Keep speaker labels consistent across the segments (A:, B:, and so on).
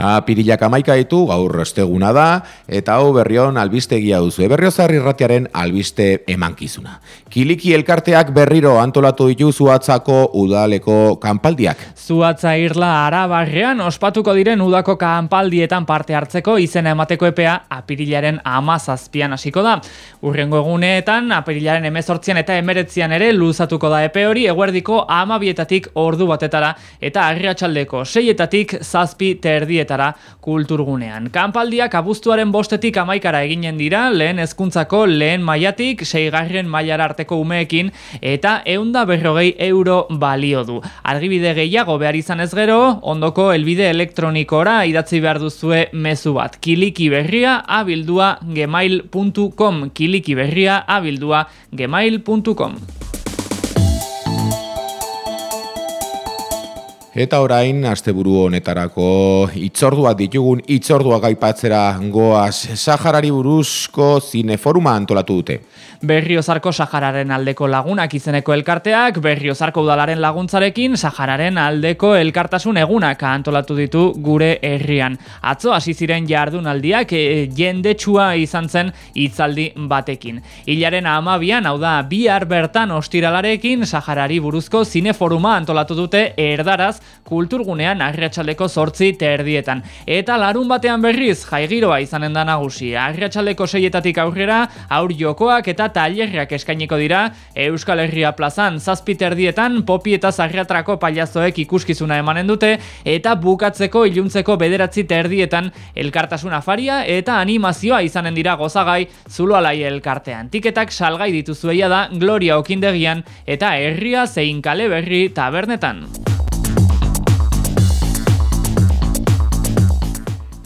A: Apirilak amaika ditu, gaur esteguna da, eta hau berrion albistegia duzu. Berriozar irratiaren albiste emankizuna. Kiliki elkarteak berriro antolatu ditu zuatzako udaleko kanpaldiak.
B: Zuatza irla arabarrean ospatuko diren udako kanpaldietan parte hartzeko izena emateko epea apirilaren amazazpian hasiko da. Urrengo eguneetan apirilaren emezortzian eta emeretzian ere luzatuko da epe hori eguerdiko amabietatik ordu batetara eta arriatxaldeko seietatik zazpi terdiet etara kulturgunean. Kanpaldiak abuztuaren bostetik amaikara eginen dira, lehen hezkuntzako lehen maiatik, seigarren mailar arteko umeekin, eta eunda berrogei euro balio du. Argibide gehiago behar izan ez gero, ondoko elbide elektronikora idatzi behar duzue mezu bat. Kiliki berria abildua gemail.com Kiliki berria abildua gemail.com
A: Eta orain, asteburu honetarako itzordua ditugun itzordua gaipatzera goaz Saharari buruzko zineforuma antolatu dute.
B: Berriozarko Sahararen aldeko lagunak izeneko elkarteak, Berriozarko udalaren laguntzarekin Sahararen aldeko elkartasun egunak antolatu ditu gure herrian. Atzo hasi ziren jardunaldiak e, jendetsua izan zen hitzaldi batekin. Hilaren amabian, hau da, bihar bertan ostiralarekin Saharari buruzko zineforuma antolatu dute erdaraz kulturgunean agriatxaldeko sortzi terdietan. Eta larun batean berriz jaigiroa izanen da nagusi. Agriatxaldeko seietatik aurrera aur jokoak eta tailerriak eskainiko dira Euskal Herria plazan zazpi terdietan popi eta zagriatrako paliazoek ikuskizuna emanen dute eta bukatzeko iluntzeko bederatzi terdietan elkartasun afaria eta animazioa izanen dira gozagai zuloalai elkartean. Tiketak salgai dituzueia da Gloria Okindegian eta Herria zein kale berri tabernetan.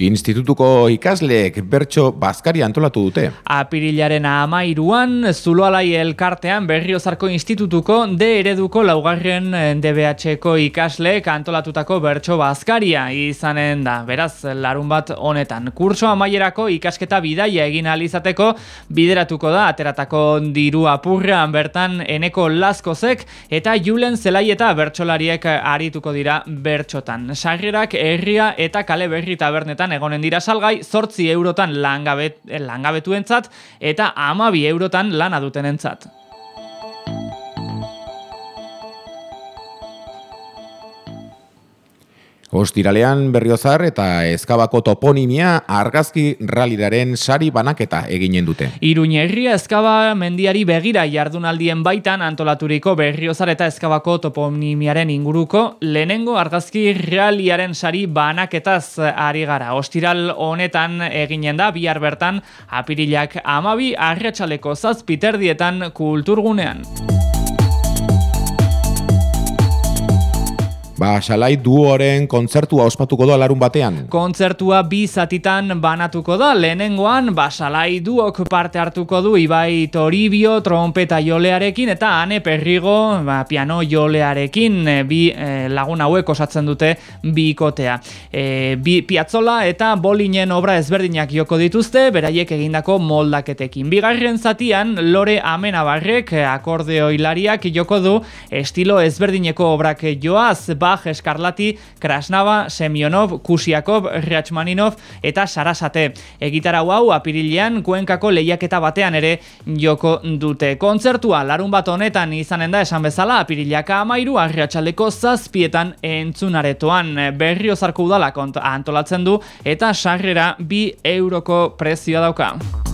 A: Institutuko ikasleek bertso bazkari antolatu dute.
B: Apirilaren amairuan, Zuloalai elkartean Berriozarko Institutuko de ereduko laugarren DBH-ko ikasleek antolatutako bertso bazkaria izanen da. Beraz, larun bat honetan. Kurso amaierako ikasketa bidaia egin alizateko bideratuko da, ateratako diru apurrean bertan eneko laskozek eta julen zelai eta bertsolariek arituko dira bertxotan. Sarrerak herria eta kale berri tabernetan egonen dira salgai, zortzi eurotan langabet, langabetuentzat eta amabi eurotan lana dutenentzat.
A: Ostiralean berriozar eta ezkabako toponimia argazki ralidaren sari banaketa eginen dute.
B: Iruñerria ezkaba mendiari begira jardunaldien baitan antolaturiko berriozar eta ezkabako toponimiaren inguruko lehenengo argazki realiaren sari banaketaz ari gara. Ostiral honetan eginen da bihar bertan apirilak amabi arretxaleko zazpiterdietan kulturgunean.
A: Ba, salai duoren kontzertua ospatuko da larun batean.
B: Kontzertua bi zatitan banatuko da, lehenengoan, ba, salai duok parte hartuko du, Ibai Toribio, trompeta jolearekin, eta ane perrigo, ba, piano jolearekin, e, bi e, lagun hauek osatzen dute bikotea. E, bi piazzola eta bolinen obra ezberdinak joko dituzte, beraiek egindako moldaketekin. Bigarren zatian, lore amenabarrek, akordeo hilariak joko du, estilo ezberdineko obrak joaz, ba, Bach, Eskarlati, Krasnava, Semionov, Kusiakov, Riachmaninov eta Sarasate. Egitarau hau apirilean kuenkako lehiaketa batean ere joko dute. Kontzertua larun bat honetan izanen da esan bezala apirilaka amairu arriatxaleko zazpietan entzunaretoan berri ozarko udala antolatzen du eta sarrera bi euroko prezioa dauka.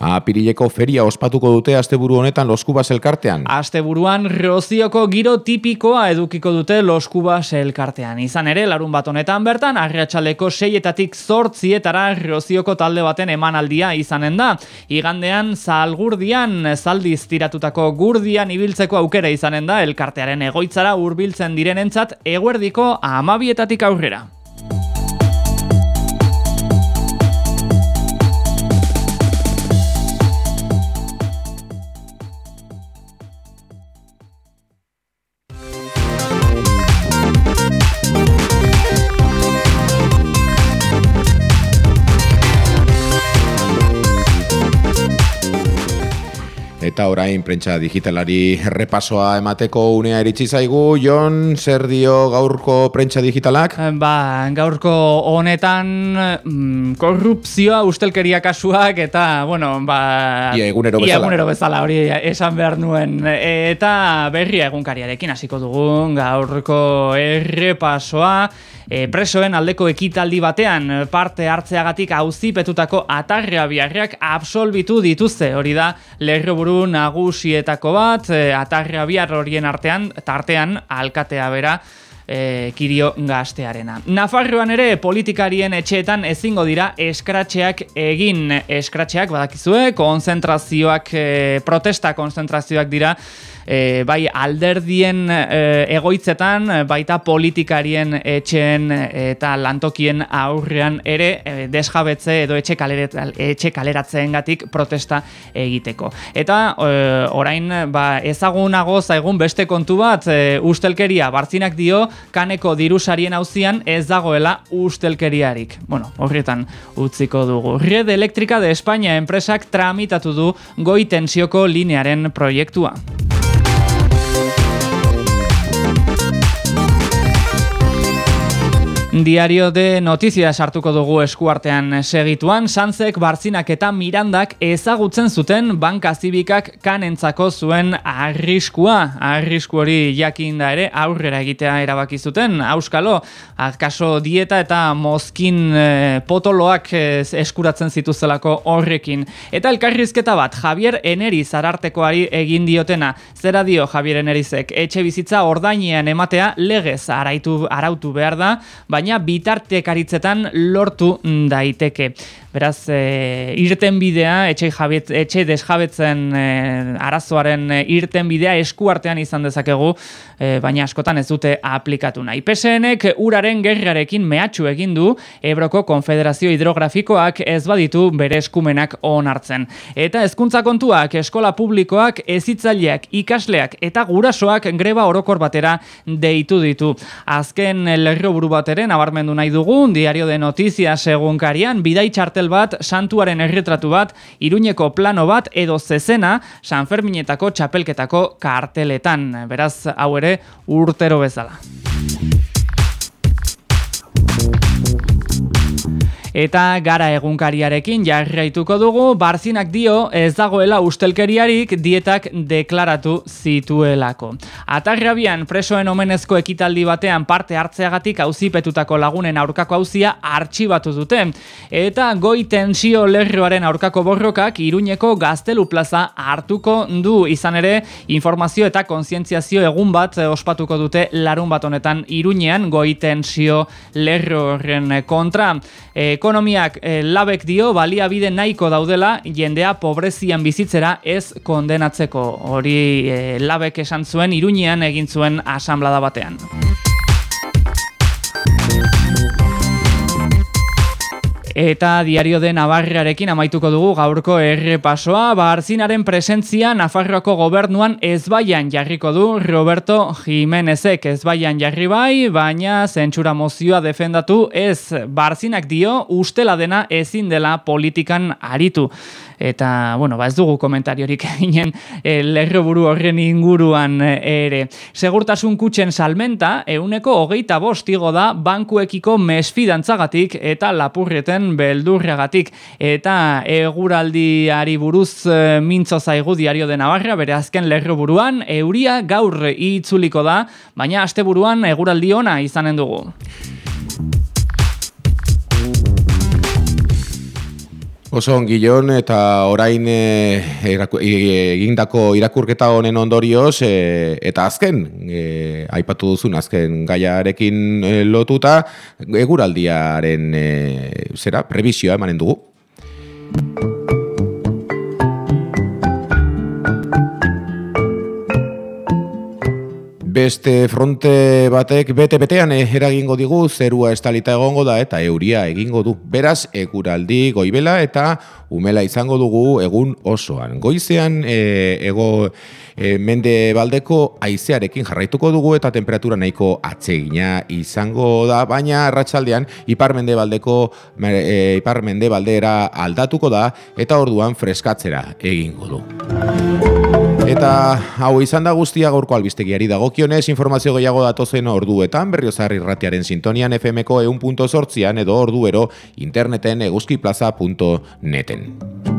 A: Apirileko feria ospatuko dute asteburu honetan Loskubas elkartean.
B: Asteburuan Rozioko giro tipikoa edukiko dute Loskubas elkartean. Izan ere, larun bat honetan bertan, arriatxaleko seietatik zortzietara Rozioko talde baten emanaldia izanen da. Igandean, zalgurdian, zaldiz tiratutako gurdian ibiltzeko aukera izanen da, elkartearen egoitzara hurbiltzen direnentzat eguerdiko amabietatik aurrera.
A: Eta orain prentsa digitalari repasoa emateko unea iritsi zaigu, Jon, zer dio gaurko prentsa digitalak?
B: Eh, ba, gaurko honetan mm, korrupzioa, ustelkeria kasuak eta, bueno, ba...
A: Ia egunero bezala.
B: Ia egunero bezala, hori esan behar nuen. Eta berria egunkariarekin hasiko dugun gaurko errepasoa e, presoen aldeko ekitaldi batean parte hartzeagatik auzipetutako atarra biharriak absolbitu dituzte. Hori da, lerroburu nagusietako bat, e, atarria biar horien artean, tartean, alkatea bera, e, kirio gaztearena. Nafarroan ere politikarien etxeetan ezingo dira eskratxeak egin eskratxeak badakizue, konzentrazioak, e, protesta konzentrazioak dira, e, bai alderdien e, egoitzetan, baita politikarien etxeen eta lantokien aurrean ere e, desjabetze edo etxe, kaleret, etxe kaleratzeen gatik protesta egiteko. Eta e, orain ba, ezagunago zaigun beste kontu bat, e, ustelkeria bartzinak dio kaneko dirusarien hauzian ez dagoela ustelkeriarik. Bueno, horretan utziko dugu. Red Elektrika de España enpresak tramitatu du goi tensioko linearen proiektua. Diario de Noticias hartuko dugu eskuartean segituan, Sanzek, Barzinak eta Mirandak ezagutzen zuten banka zibikak kanentzako zuen arriskua. Arrisku hori jakin da ere aurrera egitea erabaki zuten. Auskalo, akaso dieta eta mozkin e, potoloak e, eskuratzen zituzelako horrekin. Eta elkarrizketa bat, Javier Eneri zarartekoari egin diotena. Zera dio Javier Enerizek, etxe bizitza ordainean ematea legez araitu, arautu behar da, baina bitartekaritzetan lortu daiteke. Beraz, e, irten bidea, etxe, jabet, etxe desjabetzen e, arazoaren e, irten bidea eskuartean izan dezakegu, e, baina askotan ez dute aplikatu nahi. PSNek uraren gerriarekin mehatxu egin du Ebroko Konfederazio Hidrografikoak ez baditu bere eskumenak onartzen. Eta hezkuntza kontuak, eskola publikoak, ezitzaileak, ikasleak eta gurasoak greba orokor batera deitu ditu. Azken lerro buru bateren, nabarmendu nahi dugu, diario de notizia segunkarian, bidai txartel bat, santuaren erretratu bat, iruñeko plano bat, edo zezena, San Ferminetako txapelketako karteletan. Beraz, hau ere, urtero bezala. Eta gara egunkariarekin jarraituko dugu, barzinak dio ez dagoela ustelkeriarik dietak deklaratu zituelako. Atarrabian presoen omenezko ekitaldi batean parte hartzeagatik auzipetutako lagunen aurkako auzia artxibatu dute. Eta goi tensio lerroaren aurkako borrokak iruñeko gaztelu plaza hartuko du izan ere informazio eta kontzientziazio egun bat ospatuko dute larun bat honetan iruñean goi tensio lerroren kontra. E, ekonomiak e, labek dio baliabide nahiko daudela jendea pobrezian bizitzera ez kondenatzeko. Hori e, labek esan zuen iruñean egin zuen asamblada batean. Eta diario de Navarrarekin amaituko dugu gaurko errepasoa, barzinaren presentzia Nafarroako gobernuan ezbaian jarriko du Roberto Jimenezek ezbaian jarri bai, baina zentsura mozioa defendatu ez. Barzinak dio ustela dena ezin dela politikan aritu. Eta bueno, ba ez dugu komentariorik eginen e, lerroburu horren inguruan eh, ere. Segurtasun kutxen salmenta, euneko hogeita bostigo da bankuekiko mesfidantzagatik eta lapurreten beldurragatik. Eta eguraldiari buruz e, mintzo zaigu diario de Navarra, bere azken lerroburuan, euria gaur itzuliko da, baina asteburuan eguraldi ona izanen dugu.
A: Oso ongilon eta orain e, egindako irakurketa honen ondorioz e, eta azken, e, aipatu duzun azken gaiarekin e, lotuta, eguraldiaren e, zera, prebizioa emanen dugu. Beste fronte batek bete-betean eragingo digu, zerua estalita egongo da eta euria egingo du. Beraz, eguraldi goibela eta umela izango dugu egun osoan. Goizean e, ego e, mende baldeko aizearekin jarraituko dugu eta temperatura nahiko atsegina izango da, baina arratsaldean ipar mende baldeko e, ipar mende baldera aldatuko da eta orduan freskatzera egingo du. Eta hau izan da guztia gaurko albistegiari dagokionez informazio gehiago datozen orduetan berriozar irratiaren sintonian FMko eun edo orduero interneten eguzkiplaza.neten.